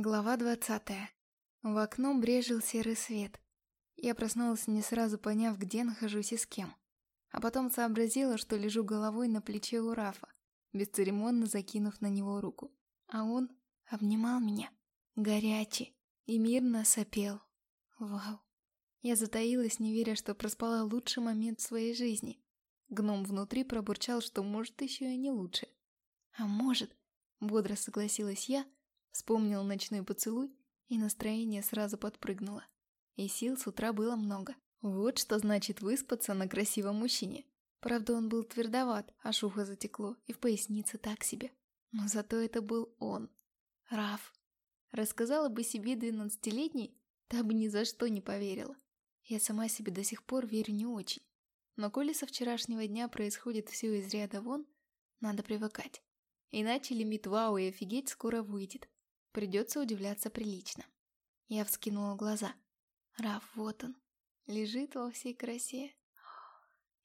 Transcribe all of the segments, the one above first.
Глава двадцатая. В окно брежил серый свет. Я проснулась, не сразу поняв, где нахожусь и с кем. А потом сообразила, что лежу головой на плече у Рафа, бесцеремонно закинув на него руку. А он обнимал меня, горячий, и мирно сопел. Вау. Я затаилась, не веря, что проспала лучший момент в своей жизни. Гном внутри пробурчал, что может еще и не лучше. А может, бодро согласилась я, Вспомнил ночной поцелуй, и настроение сразу подпрыгнуло. И сил с утра было много. Вот что значит выспаться на красивом мужчине. Правда, он был твердоват, а шухо затекло, и в пояснице так себе. Но зато это был он. Раф. Рассказала бы себе двенадцатилетней, та бы ни за что не поверила. Я сама себе до сих пор верю не очень. Но коли со вчерашнего дня происходит все из ряда вон, надо привыкать. Иначе лимит вау и офигеть скоро выйдет. Придется удивляться прилично. Я вскинула глаза. Раф, вот он. Лежит во всей красе.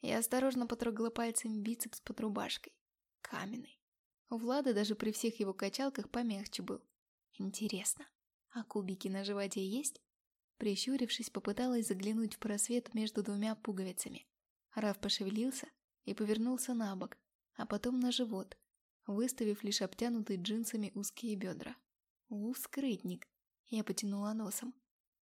Я осторожно потрогала пальцем бицепс под рубашкой. Каменный. У Влада даже при всех его качалках помягче был. Интересно, а кубики на животе есть? Прищурившись, попыталась заглянуть в просвет между двумя пуговицами. Раф пошевелился и повернулся на бок, а потом на живот, выставив лишь обтянутые джинсами узкие бедра. У, скрытник. Я потянула носом.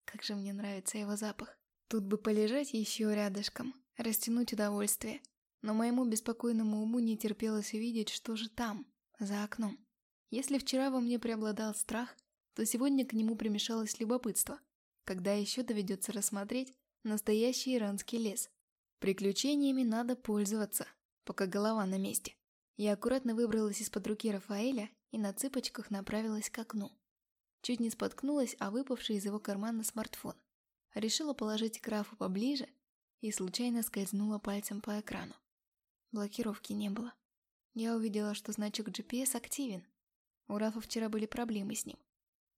Как же мне нравится его запах. Тут бы полежать еще рядышком, растянуть удовольствие. Но моему беспокойному уму не терпелось увидеть, что же там, за окном. Если вчера во мне преобладал страх, то сегодня к нему примешалось любопытство. Когда еще доведется рассмотреть настоящий иранский лес. Приключениями надо пользоваться, пока голова на месте. Я аккуратно выбралась из-под руки Рафаэля и на цыпочках направилась к окну. Чуть не споткнулась о выпавший из его кармана смартфон. Решила положить графу поближе и случайно скользнула пальцем по экрану. Блокировки не было. Я увидела, что значок GPS активен. У Рафа вчера были проблемы с ним.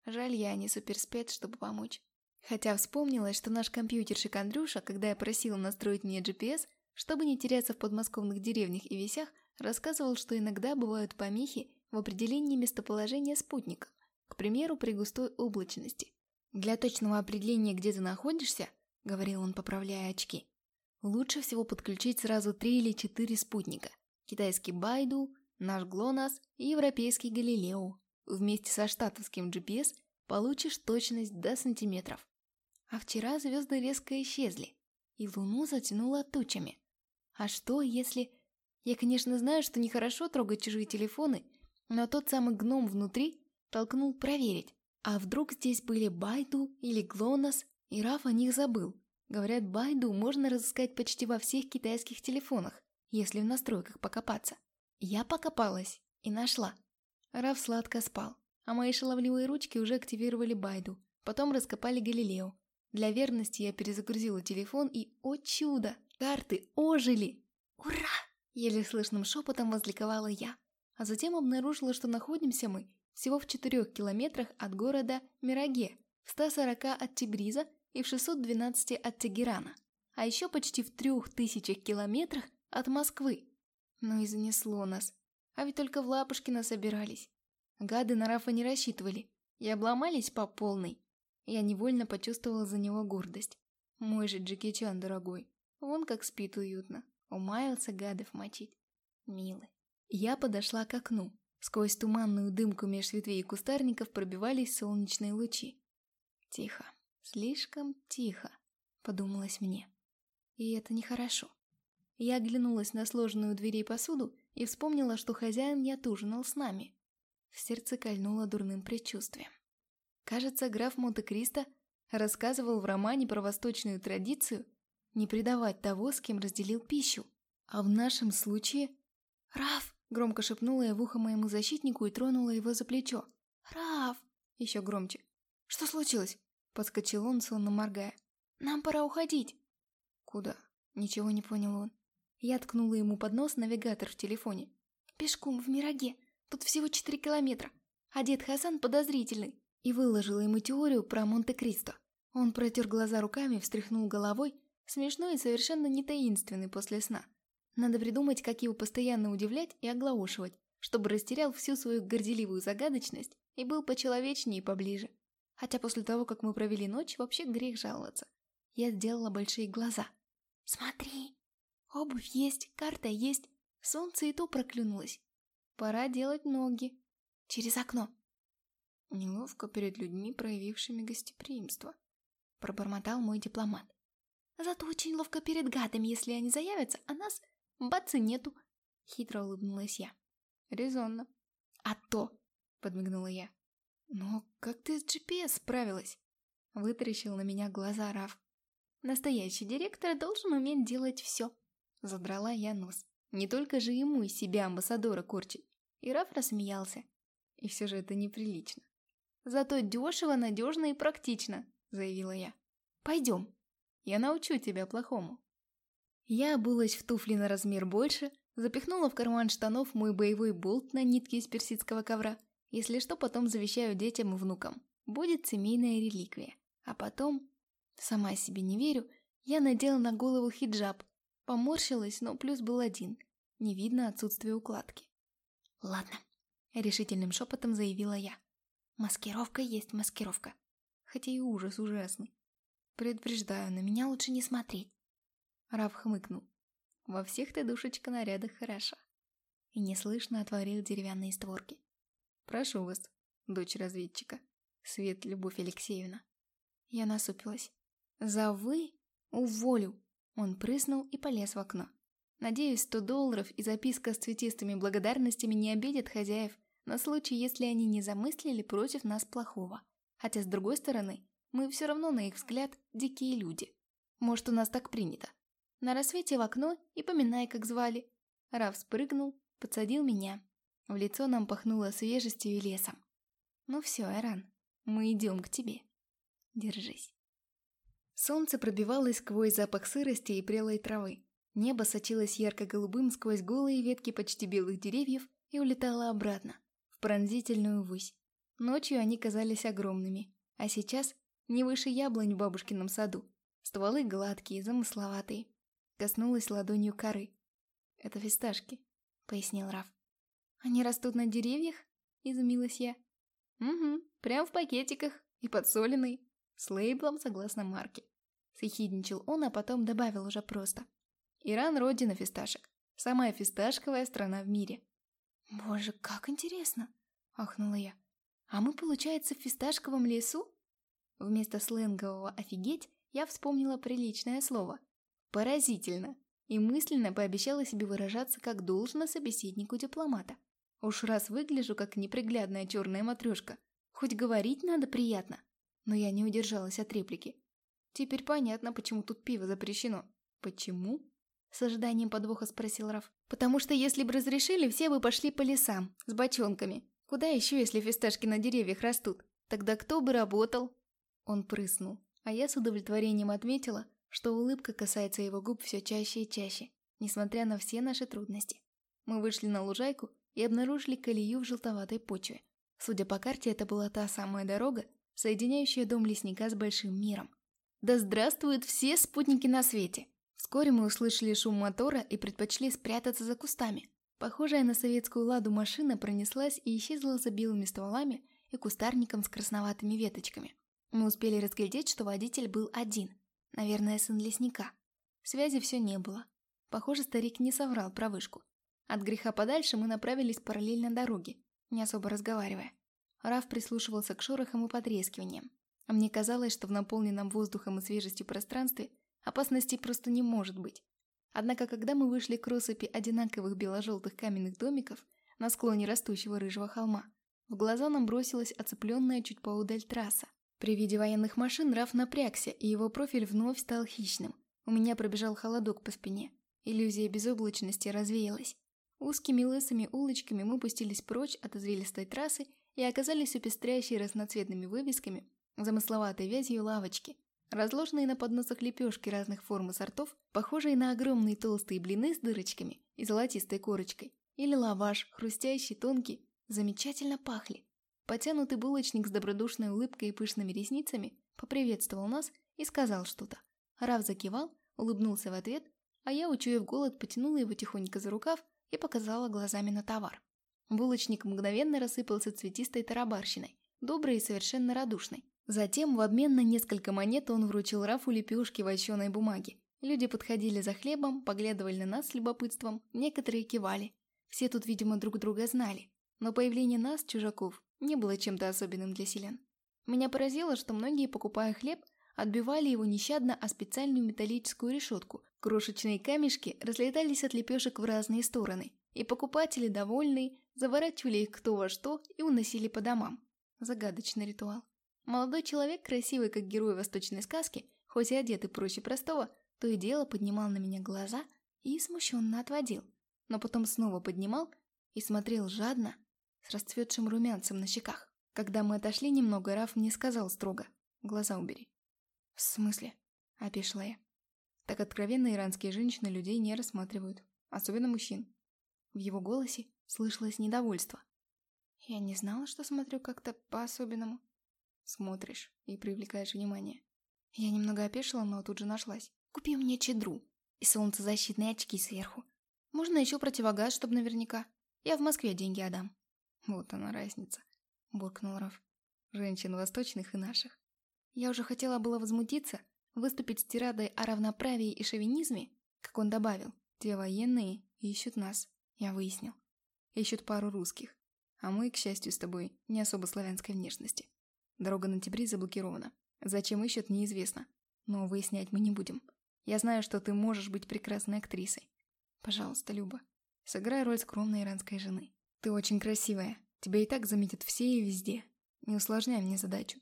Жаль, я не суперспец, чтобы помочь. Хотя вспомнилось, что наш компьютерщик Андрюша, когда я просила настроить мне GPS, чтобы не теряться в подмосковных деревнях и весях, рассказывал, что иногда бывают помехи в определении местоположения спутника. К примеру, при густой облачности. Для точного определения, где ты находишься, говорил он, поправляя очки, лучше всего подключить сразу три или четыре спутника. Китайский Байду, наш ГЛОНАСС и европейский Галилео. Вместе со штатовским GPS получишь точность до сантиметров. А вчера звезды резко исчезли, и Луну затянуло тучами. А что, если... Я, конечно, знаю, что нехорошо трогать чужие телефоны, но тот самый гном внутри толкнул проверить. А вдруг здесь были Байду или Глонас, и Раф о них забыл. Говорят, Байду можно разыскать почти во всех китайских телефонах, если в настройках покопаться. Я покопалась и нашла. Раф сладко спал, а мои шаловливые ручки уже активировали Байду, потом раскопали Галилео. Для верности я перезагрузила телефон и, о чудо, карты ожили! Ура! Еле слышным шепотом возликовала я, а затем обнаружила, что находимся мы всего в 4 километрах от города Мираге, в 140 от Тибриза и в 612 от Тегерана, а еще почти в 3000 километрах от Москвы. Ну и занесло нас. А ведь только в Лапушкино собирались. Гады на Рафа не рассчитывали и обломались по полной. Я невольно почувствовала за него гордость. Мой же Джеки Чан, дорогой. Вон как спит уютно. Умаялся гадов мочить. Милый. Я подошла к окну, Сквозь туманную дымку меж ветвей и кустарников пробивались солнечные лучи. «Тихо, слишком тихо», — подумалось мне. И это нехорошо. Я оглянулась на сложенную дверей посуду и вспомнила, что хозяин не отужинал с нами. В сердце кольнуло дурным предчувствием. Кажется, граф Монте-Кристо рассказывал в романе про восточную традицию не предавать того, с кем разделил пищу. А в нашем случае... «Раф!» Громко шепнула я в ухо моему защитнику и тронула его за плечо. «Раф!» Еще громче. «Что случилось?» Подскочил он, сонно моргая. «Нам пора уходить!» «Куда?» Ничего не понял он. Я ткнула ему под нос навигатор в телефоне. «Пешком, в Мираге. Тут всего четыре километра. А дед Хасан подозрительный». И выложила ему теорию про Монте-Кристо. Он протер глаза руками, встряхнул головой, смешной и совершенно не таинственный после сна. Надо придумать, как его постоянно удивлять и оглаушивать, чтобы растерял всю свою горделивую загадочность и был почеловечнее и поближе. Хотя после того, как мы провели ночь, вообще грех жаловаться. Я сделала большие глаза. «Смотри! Обувь есть, карта есть, солнце и то проклюнулось. Пора делать ноги. Через окно». Неловко перед людьми, проявившими гостеприимство. Пробормотал мой дипломат. Зато очень ловко перед гадами, если они заявятся, а нас, бац, и нету. Хитро улыбнулась я. Резонно. А то, подмигнула я. Но как ты с GPS справилась? Вытаращил на меня глаза Раф. Настоящий директор должен уметь делать все. Задрала я нос. Не только же ему из себя амбассадора корчить. И Раф рассмеялся. И все же это неприлично. Зато дешево, надежно и практично, заявила я. Пойдем. Я научу тебя плохому. Я обулась в туфли на размер больше, запихнула в карман штанов мой боевой болт на нитке из персидского ковра. Если что, потом завещаю детям и внукам. Будет семейная реликвия. А потом... Сама себе не верю, я надела на голову хиджаб. Поморщилась, но плюс был один. Не видно отсутствие укладки. «Ладно», — решительным шепотом заявила я. Маскировка есть маскировка. Хотя и ужас ужасный. Предупреждаю, на меня лучше не смотреть. Раф хмыкнул. Во всех ты, душечка, нарядах хороша. И неслышно отворил деревянные створки. Прошу вас, дочь разведчика. Свет Любовь Алексеевна. Я насупилась. За вы? Уволю. Он прыснул и полез в окно. Надеюсь, сто долларов и записка с цветистыми благодарностями не обидят хозяев, на случай, если они не замыслили против нас плохого. Хотя, с другой стороны, мы все равно, на их взгляд, дикие люди. Может, у нас так принято. На рассвете в окно и поминай, как звали. Раф спрыгнул, подсадил меня. В лицо нам пахнуло свежестью и лесом. Ну все, Эран, мы идем к тебе. Держись. Солнце пробивалось сквозь запах сырости и прелой травы. Небо сочилось ярко-голубым сквозь голые ветки почти белых деревьев и улетало обратно пронзительную высь. Ночью они казались огромными, а сейчас не выше яблонь в бабушкином саду. Стволы гладкие, замысловатые. Коснулась ладонью коры. «Это фисташки», — пояснил Раф. «Они растут на деревьях?» — изумилась я. «Угу, прям в пакетиках и подсоленный, с лейблом согласно марке». Съехидничал он, а потом добавил уже просто. «Иран — родина фисташек. Самая фисташковая страна в мире. «Боже, как интересно!» — ахнула я. «А мы, получается, в фисташковом лесу?» Вместо сленгового «офигеть» я вспомнила приличное слово. «Поразительно!» и мысленно пообещала себе выражаться как должно собеседнику дипломата. Уж раз выгляжу как неприглядная черная матрешка, хоть говорить надо приятно. Но я не удержалась от реплики. Теперь понятно, почему тут пиво запрещено. Почему? С ожиданием подвоха спросил Раф. «Потому что если бы разрешили, все бы пошли по лесам, с бочонками. Куда еще, если фисташки на деревьях растут? Тогда кто бы работал?» Он прыснул, а я с удовлетворением отметила, что улыбка касается его губ все чаще и чаще, несмотря на все наши трудности. Мы вышли на лужайку и обнаружили колею в желтоватой почве. Судя по карте, это была та самая дорога, соединяющая дом лесника с большим миром. Да здравствуют все спутники на свете! Вскоре мы услышали шум мотора и предпочли спрятаться за кустами. Похожая на советскую ладу машина пронеслась и исчезла за белыми стволами и кустарником с красноватыми веточками. Мы успели разглядеть, что водитель был один, наверное, сын лесника. Связи все не было. Похоже, старик не соврал про вышку. От греха подальше мы направились параллельно дороге, не особо разговаривая. Раф прислушивался к шорохам и потрескиваниям. А мне казалось, что в наполненном воздухом и свежестью пространстве Опасностей просто не может быть. Однако, когда мы вышли к россыпи одинаковых бело-желтых каменных домиков на склоне растущего рыжего холма, в глаза нам бросилась оцепленная чуть поудаль трасса. При виде военных машин Раф напрягся, и его профиль вновь стал хищным. У меня пробежал холодок по спине. Иллюзия безоблачности развеялась. Узкими лысыми улочками мы пустились прочь от извилистой трассы и оказались у пестрящей разноцветными вывесками, замысловатой вязью лавочки, Разложенные на подносах лепешки разных форм и сортов, похожие на огромные толстые блины с дырочками и золотистой корочкой, или лаваш, хрустящий, тонкий, замечательно пахли. Потянутый булочник с добродушной улыбкой и пышными ресницами поприветствовал нас и сказал что-то. Рав закивал, улыбнулся в ответ, а я, учуяв голод, потянула его тихонько за рукав и показала глазами на товар. Булочник мгновенно рассыпался цветистой тарабарщиной, доброй и совершенно радушной. Затем в обмен на несколько монет он вручил Рафу лепешки вощеной бумаге. Люди подходили за хлебом, поглядывали на нас с любопытством, некоторые кивали. Все тут, видимо, друг друга знали. Но появление нас, чужаков, не было чем-то особенным для селян. Меня поразило, что многие, покупая хлеб, отбивали его нещадно о специальную металлическую решетку. Крошечные камешки разлетались от лепешек в разные стороны, и покупатели, довольные, заворачивали их кто во что и уносили по домам. Загадочный ритуал. Молодой человек, красивый как герой восточной сказки, хоть и одетый проще простого, то и дело поднимал на меня глаза и смущенно отводил, но потом снова поднимал и смотрел жадно, с расцветшим румянцем на щеках. Когда мы отошли немного, Раф мне сказал строго «Глаза убери». «В смысле?» – опешила я. Так откровенно иранские женщины людей не рассматривают, особенно мужчин. В его голосе слышалось недовольство. Я не знала, что смотрю как-то по-особенному. Смотришь и привлекаешь внимание. Я немного опешила, но тут же нашлась. Купи мне чедру и солнцезащитные очки сверху. Можно еще противогаз, чтобы наверняка. Я в Москве деньги отдам. Вот она разница, буркнул Раф. Женщин восточных и наших. Я уже хотела было возмутиться, выступить с тирадой о равноправии и шовинизме, как он добавил. Те военные ищут нас, я выяснил. Ищут пару русских. А мы, к счастью, с тобой не особо славянской внешности. Дорога на Тибри заблокирована. Зачем ищут, неизвестно. Но выяснять мы не будем. Я знаю, что ты можешь быть прекрасной актрисой. Пожалуйста, Люба, сыграй роль скромной иранской жены. Ты очень красивая. Тебя и так заметят все и везде. Не усложняй мне задачу.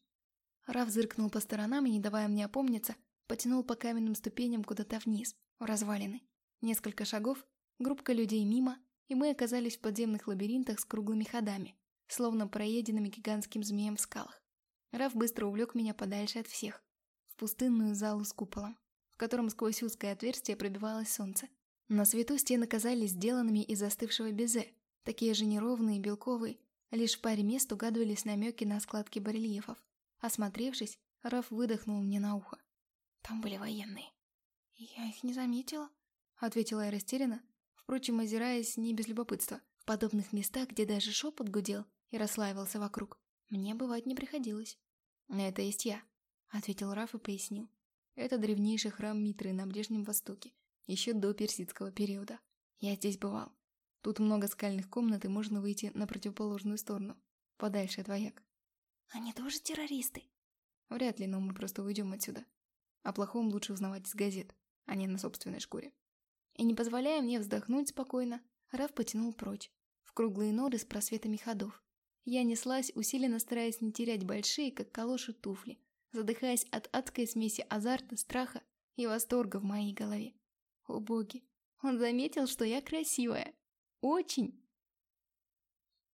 Раф зыркнул по сторонам и, не давая мне опомниться, потянул по каменным ступеням куда-то вниз, в развалины. Несколько шагов, группка людей мимо, и мы оказались в подземных лабиринтах с круглыми ходами, словно проеденными гигантским змеем в скалах. Раф быстро увлек меня подальше от всех, в пустынную залу с куполом, в котором сквозь узкое отверстие пробивалось солнце. На свету стены казались сделанными из застывшего безе, такие же неровные и белковые, лишь в паре мест угадывались намеки на складки барельефов. Осмотревшись, Раф выдохнул мне на ухо. Там были военные. «Я их не заметила», — ответила я растерянно, впрочем, озираясь не без любопытства. В подобных местах, где даже шепот гудел и расслаивался вокруг, мне бывать не приходилось. «Это есть я», — ответил Раф и пояснил. «Это древнейший храм Митры на Ближнем Востоке, еще до персидского периода. Я здесь бывал. Тут много скальных комнат, и можно выйти на противоположную сторону, подальше от вояк». «Они тоже террористы?» «Вряд ли, но мы просто уйдем отсюда. О плохом лучше узнавать из газет, а не на собственной шкуре». И не позволяя мне вздохнуть спокойно, Раф потянул прочь, в круглые норы с просветами ходов. Я неслась, усиленно стараясь не терять большие, как калоши, туфли, задыхаясь от адской смеси азарта, страха и восторга в моей голове. О боги, он заметил, что я красивая. Очень.